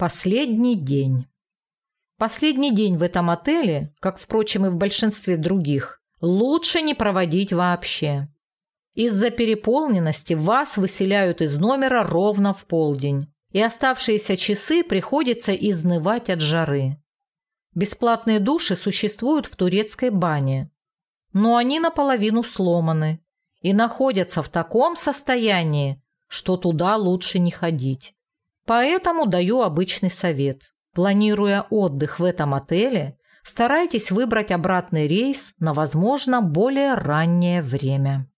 Последний день. Последний день в этом отеле, как, впрочем, и в большинстве других, лучше не проводить вообще. Из-за переполненности вас выселяют из номера ровно в полдень, и оставшиеся часы приходится изнывать от жары. Бесплатные души существуют в турецкой бане, но они наполовину сломаны и находятся в таком состоянии, что туда лучше не ходить. Поэтому даю обычный совет. Планируя отдых в этом отеле, старайтесь выбрать обратный рейс на, возможно, более раннее время.